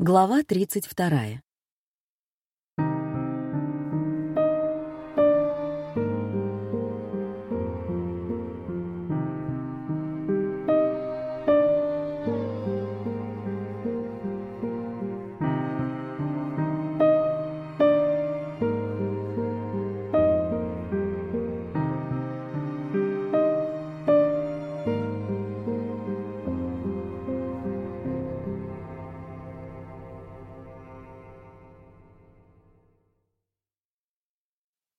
Глава 32.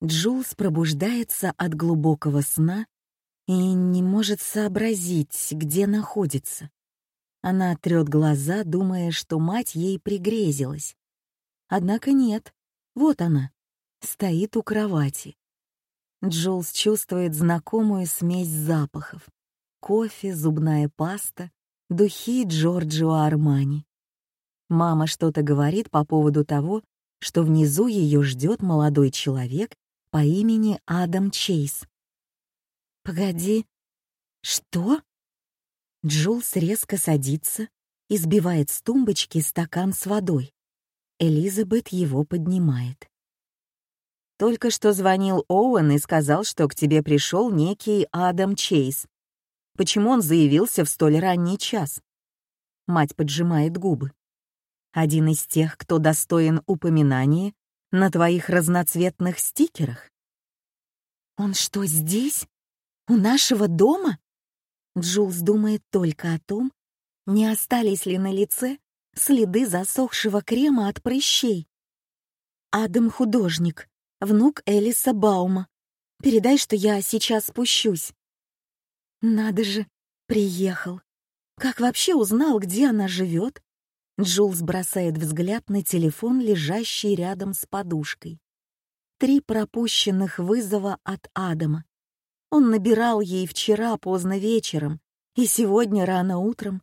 Джулс пробуждается от глубокого сна и не может сообразить, где находится. Она трет глаза, думая, что мать ей пригрезилась. Однако нет, вот она, стоит у кровати. Джулс чувствует знакомую смесь запахов. Кофе, зубная паста, духи Джорджио Армани. Мама что-то говорит по поводу того, что внизу ее ждет молодой человек по имени Адам Чейз. «Погоди, что?» Джулс резко садится и сбивает с тумбочки стакан с водой. Элизабет его поднимает. «Только что звонил Оуэн и сказал, что к тебе пришел некий Адам Чейз. Почему он заявился в столь ранний час?» Мать поджимает губы. «Один из тех, кто достоин упоминания на твоих разноцветных стикерах? Он что, здесь? У нашего дома? Джулс думает только о том, не остались ли на лице следы засохшего крема от прыщей. Адам художник, внук Элиса Баума. Передай, что я сейчас спущусь. Надо же, приехал. Как вообще узнал, где она живет? Джулс бросает взгляд на телефон, лежащий рядом с подушкой. Три пропущенных вызова от Адама. Он набирал ей вчера поздно вечером и сегодня рано утром.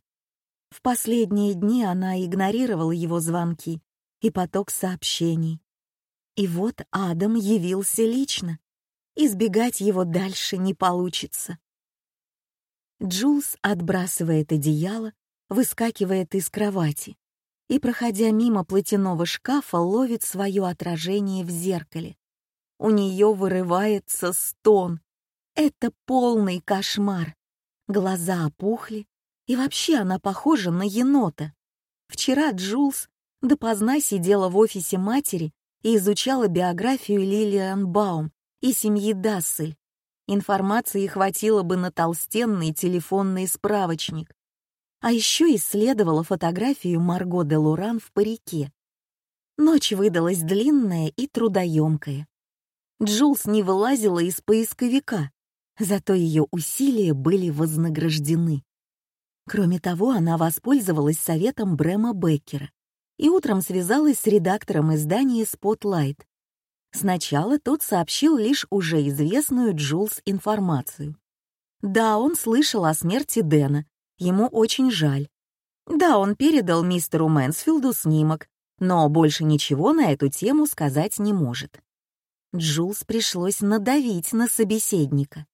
В последние дни она игнорировала его звонки и поток сообщений. И вот Адам явился лично. Избегать его дальше не получится. Джулс отбрасывает одеяло, выскакивает из кровати и, проходя мимо платяного шкафа, ловит свое отражение в зеркале. У нее вырывается стон. Это полный кошмар. Глаза опухли, и вообще она похожа на енота. Вчера Джулс допоздна сидела в офисе матери и изучала биографию Лилиан Баум и семьи Дассель. Информации хватило бы на толстенный телефонный справочник а еще исследовала фотографию Марго де Луран в парике. Ночь выдалась длинная и трудоемкая. Джулс не вылазила из поисковика, зато ее усилия были вознаграждены. Кроме того, она воспользовалась советом Брэма Беккера и утром связалась с редактором издания Spotlight. Сначала тот сообщил лишь уже известную Джулс информацию. Да, он слышал о смерти Дэна, Ему очень жаль. Да, он передал мистеру Мэнсфилду снимок, но больше ничего на эту тему сказать не может. Джулс пришлось надавить на собеседника.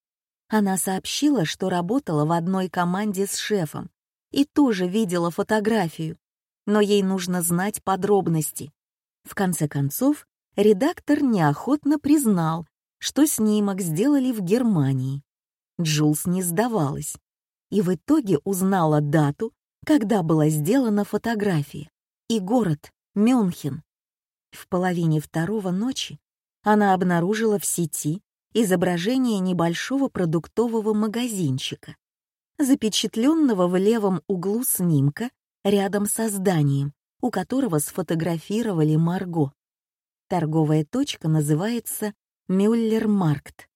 Она сообщила, что работала в одной команде с шефом и тоже видела фотографию, но ей нужно знать подробности. В конце концов, редактор неохотно признал, что снимок сделали в Германии. Джулс не сдавалась и в итоге узнала дату, когда была сделана фотография, и город Мюнхен. В половине второго ночи она обнаружила в сети изображение небольшого продуктового магазинчика, запечатленного в левом углу снимка рядом со зданием, у которого сфотографировали Марго. Торговая точка называется Мюллер-Маркт.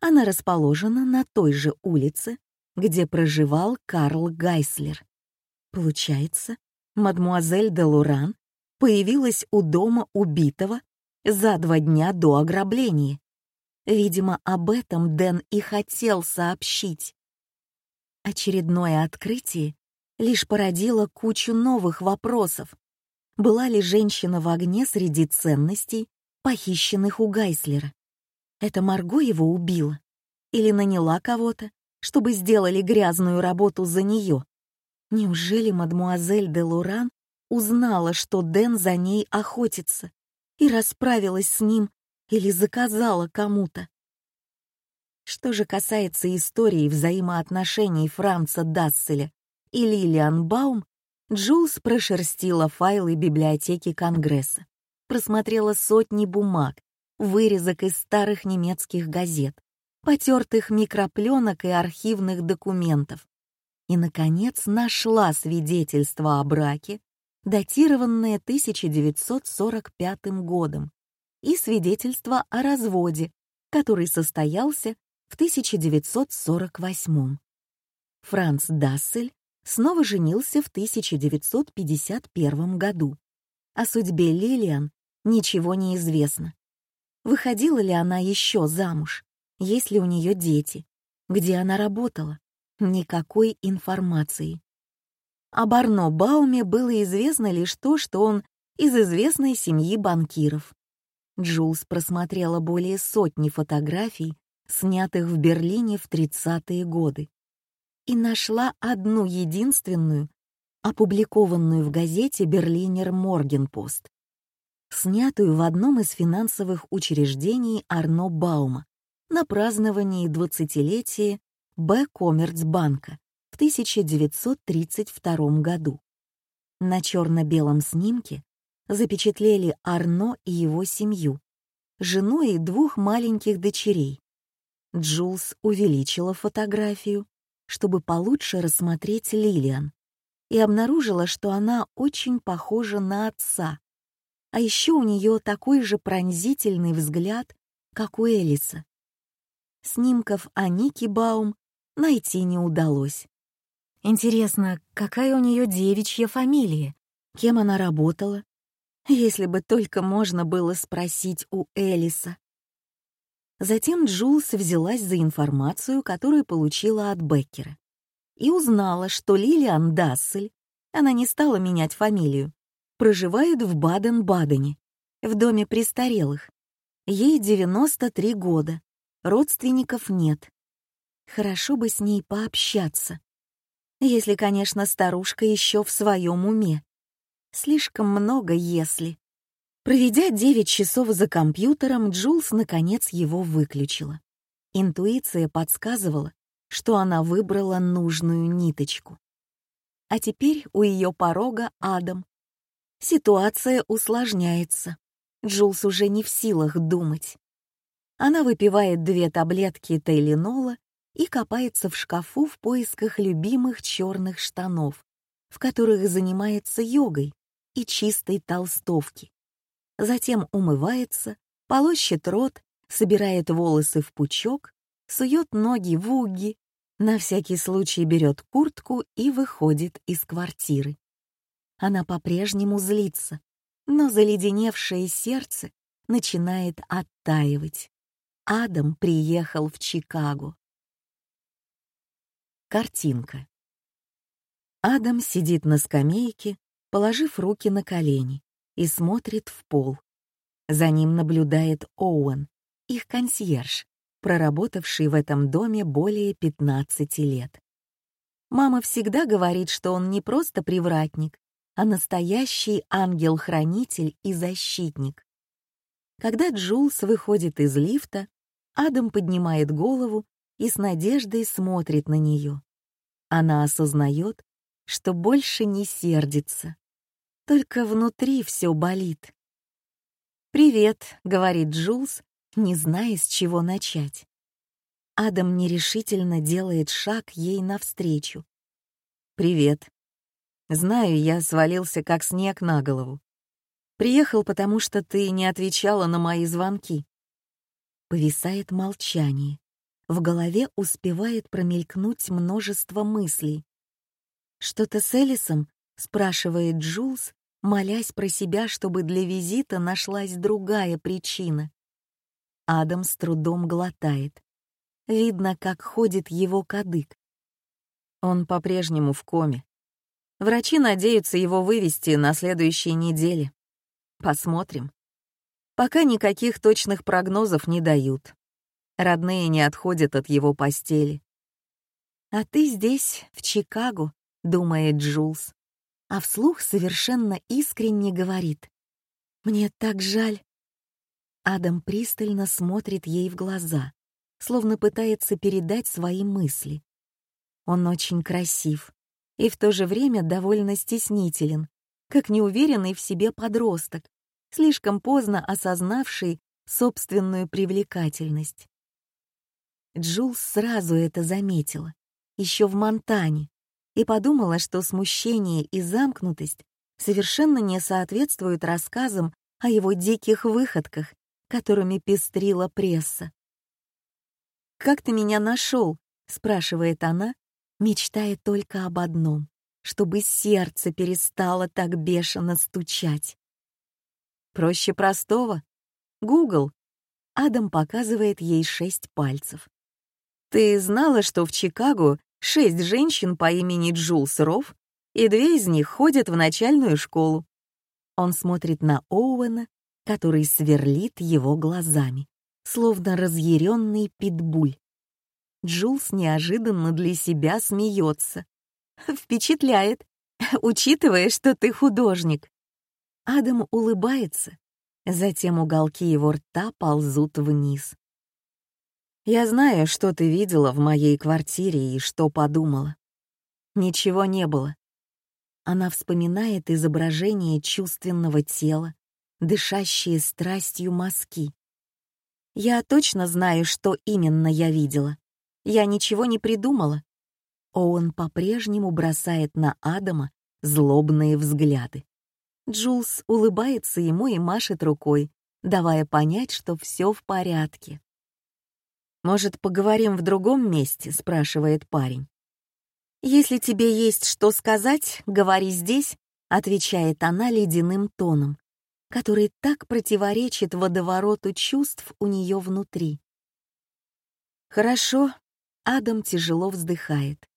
Она расположена на той же улице, где проживал Карл Гайслер. Получается, мадмуазель де Луран появилась у дома убитого за два дня до ограбления. Видимо, об этом Дэн и хотел сообщить. Очередное открытие лишь породило кучу новых вопросов. Была ли женщина в огне среди ценностей, похищенных у Гайслера? Это Марго его убила? Или наняла кого-то, чтобы сделали грязную работу за нее. Неужели мадмуазель де Луран узнала, что Дэн за ней охотится, и расправилась с ним или заказала кому-то. Что же касается истории взаимоотношений Франца Дасселя и Лилиан Баум, Джулс прошерстила файлы библиотеки Конгресса, просмотрела сотни бумаг, вырезок из старых немецких газет, потертых микропленок и архивных документов. И, наконец, нашла свидетельство о браке, датированное 1945 годом, и свидетельство о разводе, который состоялся в 1948. Франц Дассель снова женился в 1951 году. О судьбе Лилиан ничего не известно. Выходила ли она еще замуж? Есть ли у нее дети? Где она работала? Никакой информации. Об Арно Бауме было известно лишь то, что он из известной семьи банкиров. Джулс просмотрела более сотни фотографий, снятых в Берлине в 30-е годы, и нашла одну единственную, опубликованную в газете «Берлинер Моргенпост», снятую в одном из финансовых учреждений Арно Баума на праздновании 20-летия Б. Коммерцбанка в 1932 году. На черно-белом снимке запечатлели Арно и его семью, жену и двух маленьких дочерей. Джулс увеличила фотографию, чтобы получше рассмотреть Лилиан, и обнаружила, что она очень похожа на отца. А еще у нее такой же пронзительный взгляд, как у Элиса. Снимков о Нике Баум найти не удалось. Интересно, какая у нее девичья фамилия? Кем она работала? Если бы только можно было спросить у Элиса. Затем Джулс взялась за информацию, которую получила от Беккера, и узнала, что Лилиан Дассель, она не стала менять фамилию, проживает в Баден-Бадене, в доме престарелых. Ей 93 года, родственников нет. Хорошо бы с ней пообщаться. Если, конечно, старушка еще в своем уме. Слишком много «если». Проведя 9 часов за компьютером, Джулс наконец его выключила. Интуиция подсказывала, что она выбрала нужную ниточку. А теперь у ее порога Адам. Ситуация усложняется. Джулс уже не в силах думать. Она выпивает две таблетки тайленола и копается в шкафу в поисках любимых черных штанов, в которых занимается йогой, и чистой толстовки. Затем умывается, полощет рот, собирает волосы в пучок, сует ноги в уги, на всякий случай берет куртку и выходит из квартиры. Она по-прежнему злится, но заледеневшее сердце начинает оттаивать. Адам приехал в Чикаго. Картинка. Адам сидит на скамейке, положив руки на колени, и смотрит в пол. За ним наблюдает Оуэн, их консьерж, проработавший в этом доме более 15 лет. Мама всегда говорит, что он не просто привратник, а настоящий ангел-хранитель и защитник. Когда Джулс выходит из лифта, Адам поднимает голову и с надеждой смотрит на нее. Она осознает, что больше не сердится. Только внутри все болит. «Привет», — говорит Джулс, не зная, с чего начать. Адам нерешительно делает шаг ей навстречу. «Привет. Знаю, я свалился как снег на голову. Приехал, потому что ты не отвечала на мои звонки. Повисает молчание. В голове успевает промелькнуть множество мыслей. «Что-то с Элисом?» — спрашивает Джулс, молясь про себя, чтобы для визита нашлась другая причина. Адам с трудом глотает. Видно, как ходит его кадык. Он по-прежнему в коме. Врачи надеются его вывести на следующей неделе. Посмотрим. Пока никаких точных прогнозов не дают. Родные не отходят от его постели. «А ты здесь, в Чикаго», — думает Джулс. а вслух совершенно искренне говорит «Мне так жаль». Адам пристально смотрит ей в глаза, словно пытается передать свои мысли. Он очень красив и в то же время довольно стеснителен, как неуверенный в себе подросток, слишком поздно осознавший собственную привлекательность. Джулс сразу это заметила, еще в Монтане, и подумала, что смущение и замкнутость совершенно не соответствуют рассказам о его диких выходках, которыми пестрила пресса. «Как ты меня нашел?» — спрашивает она, мечтая только об одном — чтобы сердце перестало так бешено стучать. Проще простого. Гугл. Адам показывает ей шесть пальцев. Ты знала, что в Чикаго шесть женщин по имени Джулс Ров, и две из них ходят в начальную школу? Он смотрит на Оуэна, который сверлит его глазами, словно разъяренный питбуль. Джулс неожиданно для себя смеется. Впечатляет, учитывая, что ты художник. Адам улыбается, затем уголки его рта ползут вниз. «Я знаю, что ты видела в моей квартире и что подумала. Ничего не было». Она вспоминает изображение чувственного тела, дышащие страстью мазки. «Я точно знаю, что именно я видела. Я ничего не придумала». Оуэн по-прежнему бросает на Адама злобные взгляды. Джулс улыбается ему и машет рукой, давая понять, что все в порядке. «Может, поговорим в другом месте?» — спрашивает парень. «Если тебе есть что сказать, говори здесь», — отвечает она ледяным тоном, который так противоречит водовороту чувств у нее внутри. «Хорошо», — Адам тяжело вздыхает.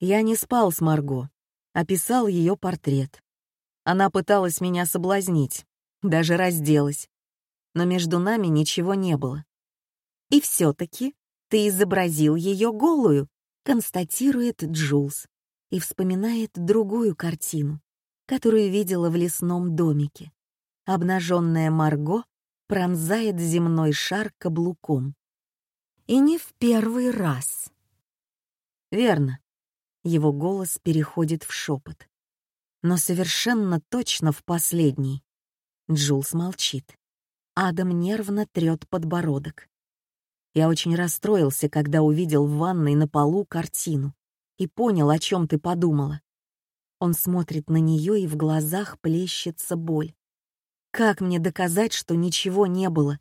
«Я не спал с Марго, описал ее портрет. Она пыталась меня соблазнить, даже разделась. Но между нами ничего не было. «И все-таки ты изобразил ее голую», — констатирует Джулс и вспоминает другую картину, которую видела в лесном домике. Обнаженная Марго пронзает земной шар каблуком. И не в первый раз. Верно. Его голос переходит в шепот но совершенно точно в последний. Джулс молчит. Адам нервно трет подбородок. Я очень расстроился, когда увидел в ванной на полу картину и понял, о чем ты подумала. Он смотрит на нее, и в глазах плещется боль. Как мне доказать, что ничего не было?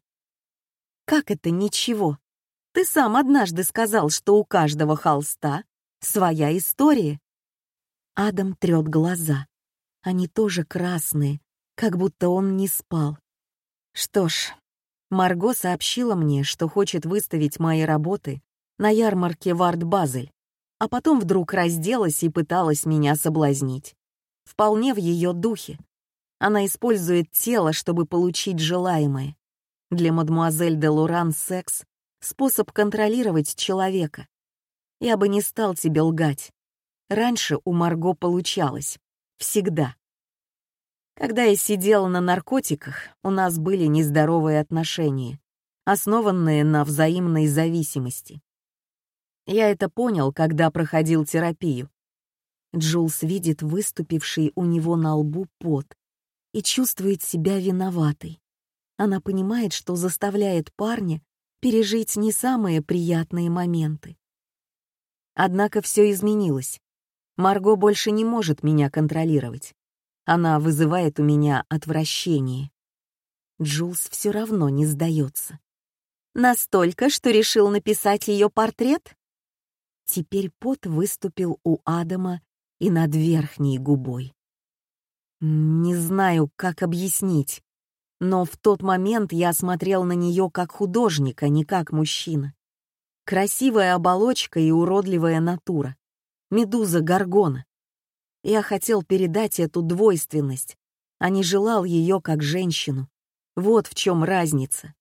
Как это ничего? Ты сам однажды сказал, что у каждого холста своя история. Адам трет глаза. Они тоже красные, как будто он не спал. Что ж, Марго сообщила мне, что хочет выставить мои работы на ярмарке в Арт-Базель, а потом вдруг разделась и пыталась меня соблазнить. Вполне в ее духе. Она использует тело, чтобы получить желаемое. Для мадмуазель де Луран секс — способ контролировать человека. Я бы не стал тебе лгать. Раньше у Марго получалось. Всегда. Когда я сидела на наркотиках, у нас были нездоровые отношения, основанные на взаимной зависимости. Я это понял, когда проходил терапию. Джулс видит выступивший у него на лбу пот и чувствует себя виноватой. Она понимает, что заставляет парня пережить не самые приятные моменты. Однако все изменилось. Марго больше не может меня контролировать. Она вызывает у меня отвращение. Джулс все равно не сдается. Настолько, что решил написать ее портрет? Теперь пот выступил у Адама и над верхней губой. Не знаю, как объяснить, но в тот момент я смотрел на нее как художник, а не как мужчина. Красивая оболочка и уродливая натура медуза Гаргона. Я хотел передать эту двойственность, а не желал ее как женщину. Вот в чем разница.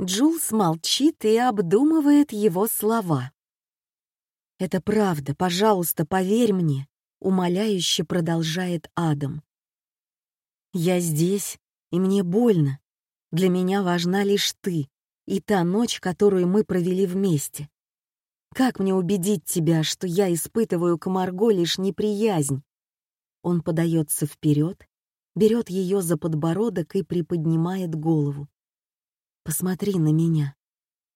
Джулс молчит и обдумывает его слова. «Это правда, пожалуйста, поверь мне. умоляюще продолжает Адам. «Я здесь, и мне больно. Для меня важна лишь ты и та ночь, которую мы провели вместе. Как мне убедить тебя, что я испытываю к Марго лишь неприязнь?» Он подается вперед, берет ее за подбородок и приподнимает голову. «Посмотри на меня.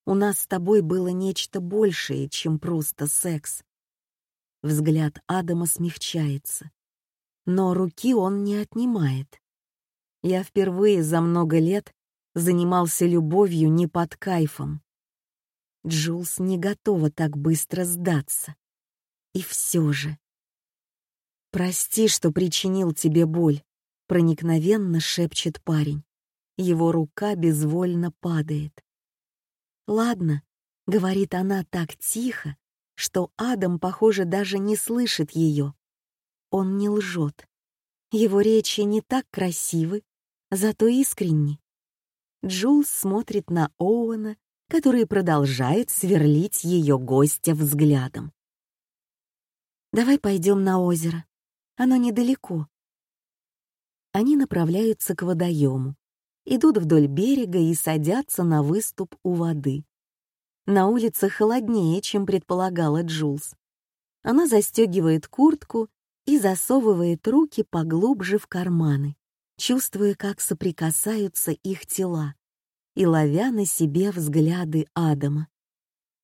У нас с тобой было нечто большее, чем просто секс». Взгляд Адама смягчается, но руки он не отнимает. Я впервые за много лет занимался любовью не под кайфом. Джулс не готова так быстро сдаться. И все же. «Прости, что причинил тебе боль», — проникновенно шепчет парень. Его рука безвольно падает. «Ладно», — говорит она так тихо, что Адам, похоже, даже не слышит ее. Он не лжет. Его речи не так красивы, зато искренни. Джулс смотрит на Оуэна, который продолжает сверлить ее гостя взглядом. «Давай пойдем на озеро», оно недалеко. Они направляются к водоему, идут вдоль берега и садятся на выступ у воды. На улице холоднее, чем предполагала Джулс. Она застегивает куртку и засовывает руки поглубже в карманы, чувствуя, как соприкасаются их тела, и ловя на себе взгляды Адама.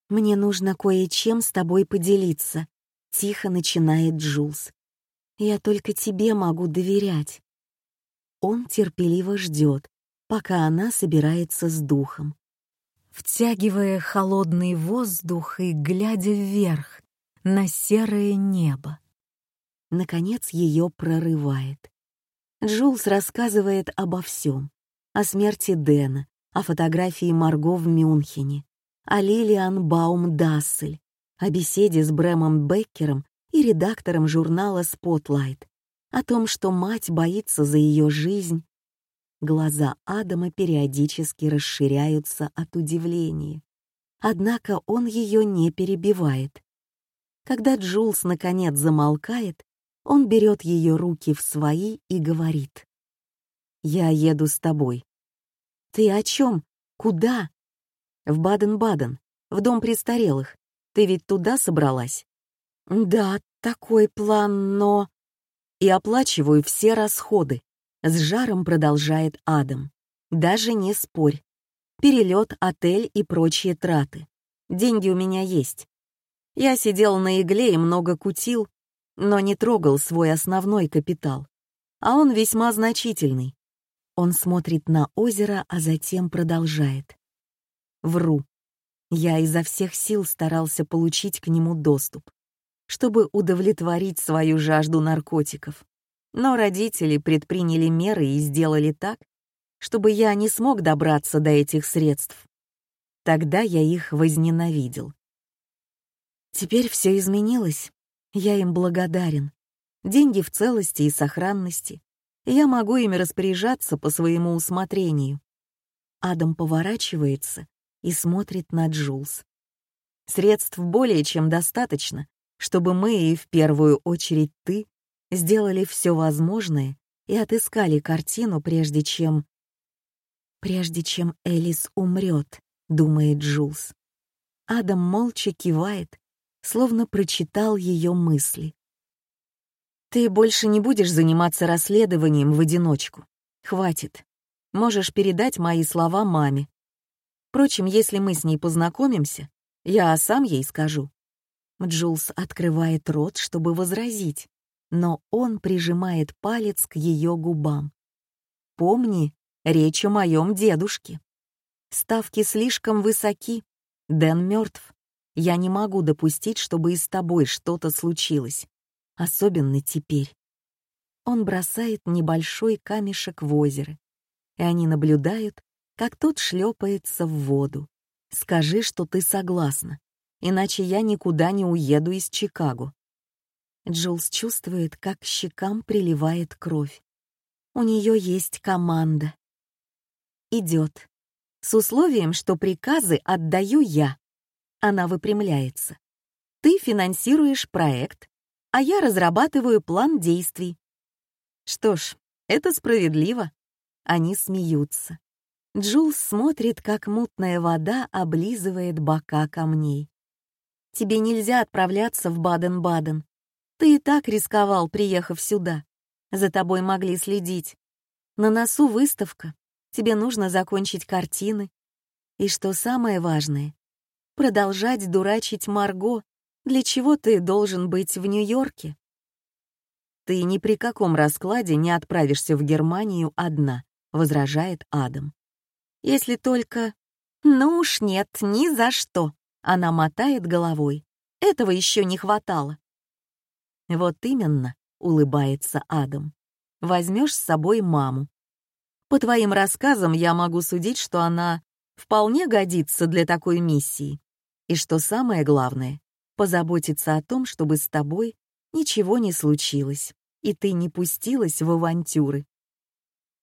«Мне нужно кое-чем с тобой поделиться», — тихо начинает Джулс. Я только тебе могу доверять. Он терпеливо ждет, пока она собирается с духом. Втягивая холодный воздух и глядя вверх на серое небо. Наконец ее прорывает. Джулс рассказывает обо всем. О смерти Дэна, о фотографии Марго в Мюнхене, о Лилиан Баум-Дассель, о беседе с Брэмом Беккером и редактором журнала Spotlight о том, что мать боится за ее жизнь. Глаза Адама периодически расширяются от удивления. Однако он ее не перебивает. Когда Джулс наконец замолкает, он берет ее руки в свои и говорит. «Я еду с тобой». «Ты о чем? Куда?» «В Баден-Баден, в дом престарелых. Ты ведь туда собралась?» «Да, такой план, но...» «И оплачиваю все расходы», — с жаром продолжает Адам. «Даже не спорь. Перелет, отель и прочие траты. Деньги у меня есть. Я сидел на игле и много кутил, но не трогал свой основной капитал. А он весьма значительный. Он смотрит на озеро, а затем продолжает. Вру. Я изо всех сил старался получить к нему доступ чтобы удовлетворить свою жажду наркотиков. Но родители предприняли меры и сделали так, чтобы я не смог добраться до этих средств. Тогда я их возненавидел. Теперь все изменилось. Я им благодарен. Деньги в целости и сохранности. Я могу ими распоряжаться по своему усмотрению. Адам поворачивается и смотрит на Джулс. Средств более чем достаточно, чтобы мы и в первую очередь ты сделали все возможное и отыскали картину, прежде чем... Прежде чем Элис умрет, думает Джулс. Адам молча кивает, словно прочитал ее мысли. Ты больше не будешь заниматься расследованием в одиночку. Хватит. Можешь передать мои слова маме. Впрочем, если мы с ней познакомимся, я сам ей скажу. Джулс открывает рот, чтобы возразить, но он прижимает палец к ее губам. «Помни, речь о моем дедушке. Ставки слишком высоки. Дэн мертв. Я не могу допустить, чтобы и с тобой что-то случилось. Особенно теперь». Он бросает небольшой камешек в озеро, и они наблюдают, как тот шлепается в воду. «Скажи, что ты согласна иначе я никуда не уеду из Чикаго. Джулс чувствует, как щекам приливает кровь. У нее есть команда. Идет. С условием, что приказы отдаю я. Она выпрямляется. Ты финансируешь проект, а я разрабатываю план действий. Что ж, это справедливо. Они смеются. Джулс смотрит, как мутная вода облизывает бока камней. Тебе нельзя отправляться в Баден-Баден. Ты и так рисковал, приехав сюда. За тобой могли следить. На носу выставка. Тебе нужно закончить картины. И что самое важное, продолжать дурачить Марго, для чего ты должен быть в Нью-Йорке. Ты ни при каком раскладе не отправишься в Германию одна, возражает Адам. Если только... Ну уж нет, ни за что. Она мотает головой. Этого еще не хватало. Вот именно, улыбается Адам. Возьмешь с собой маму. По твоим рассказам я могу судить, что она вполне годится для такой миссии. И что самое главное, позаботиться о том, чтобы с тобой ничего не случилось, и ты не пустилась в авантюры.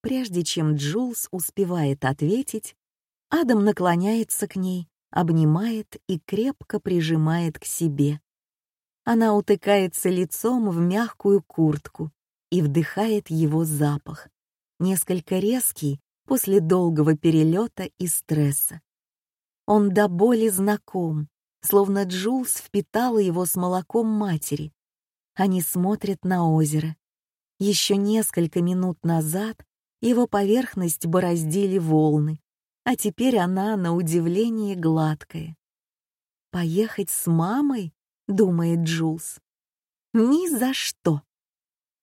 Прежде чем Джулс успевает ответить, Адам наклоняется к ней, обнимает и крепко прижимает к себе. Она утыкается лицом в мягкую куртку и вдыхает его запах, несколько резкий после долгого перелета и стресса. Он до боли знаком, словно Джулс впитала его с молоком матери. Они смотрят на озеро. Еще несколько минут назад его поверхность бороздили волны, а теперь она, на удивление, гладкая. «Поехать с мамой?» — думает Джулс. «Ни за что!»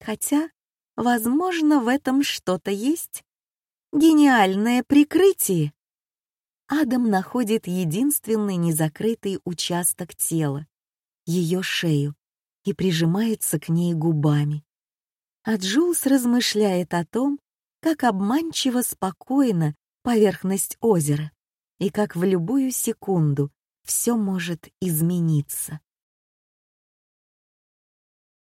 Хотя, возможно, в этом что-то есть. Гениальное прикрытие. Адам находит единственный незакрытый участок тела, ее шею, и прижимается к ней губами. А Джулс размышляет о том, как обманчиво спокойна поверхность озера и как в любую секунду все может измениться.